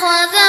أخذ